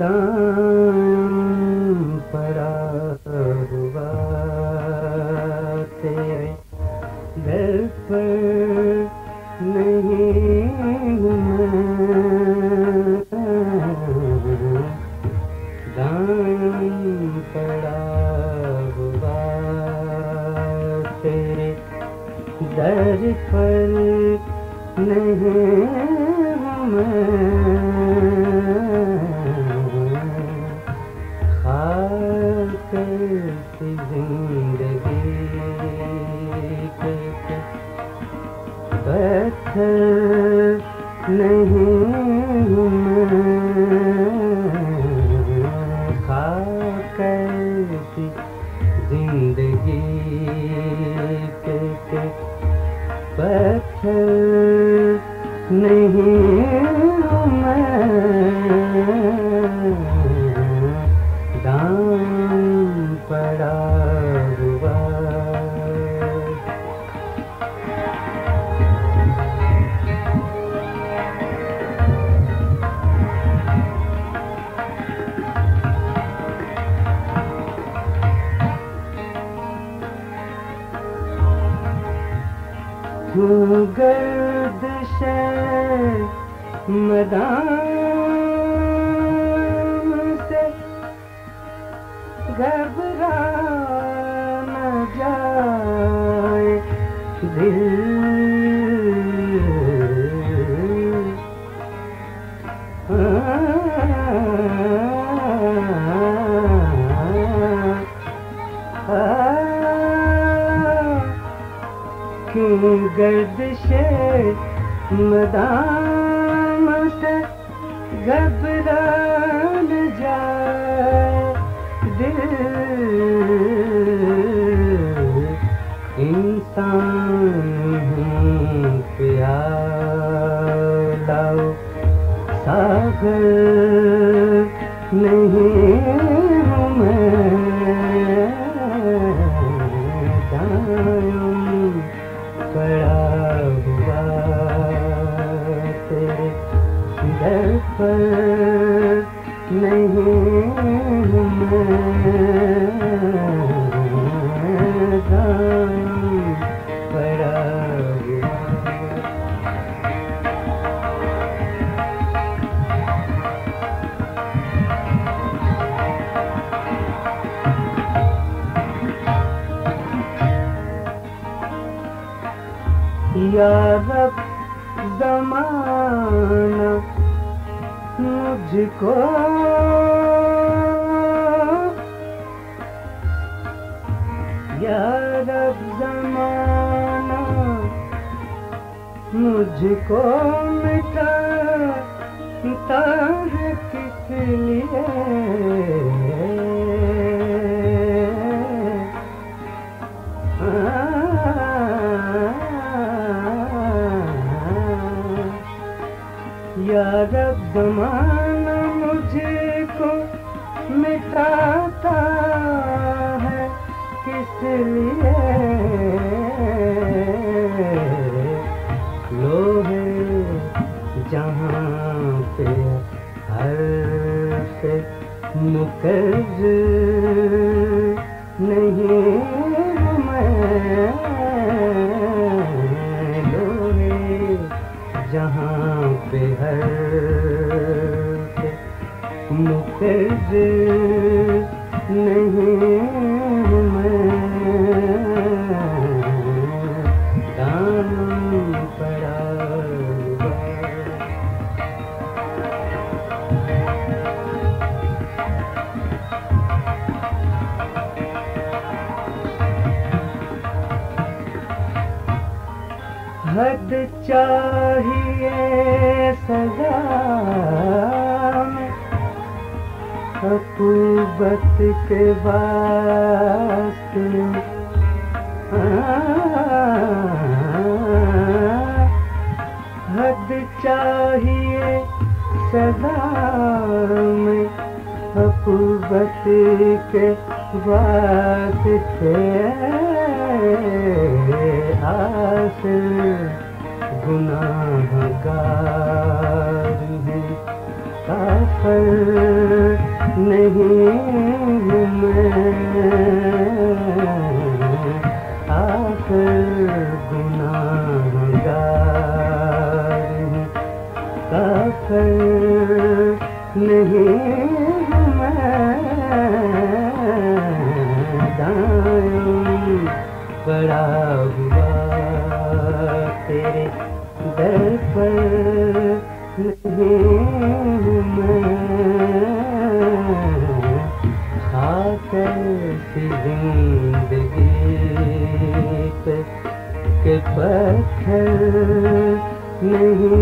دام پڑا ہوا تیرے در پر نہیں ہوں دام پڑا ہوا تیرے در پر نہیں ہوں میں خاک زندگی کے پتھر نہیں میں زندگی کے پتھر نہیں ہوں گردش میدان سے گھبرا نہ جائے دل کیوں گردش مدام سے گھبرا نہ دل انسان ہوں پیالہ ساگر نہیں در پر نہیں یا رب زمانہ مجھ کو یا رب زمانہ مجھ کو مٹا یا رب زمانہ مجھ کو مٹاتا ہے، کس لیے؟ لوہے جہاں پہ، ہر سے مقرر نہیں میں۔ لوہے جہاں ہر سے نہیں حد چاہیے سزا میں عقوبت کے واسطے۔ حد چاہیے سزا میں عقوبت کے واسطے۔ حاصل گناہ گار کافر نہیں میں۔ آخر گناہ گار کافر نہیں پڑا ہوا تیرے در پر خاطر کی زندگی پہ کہ پتھر نہیں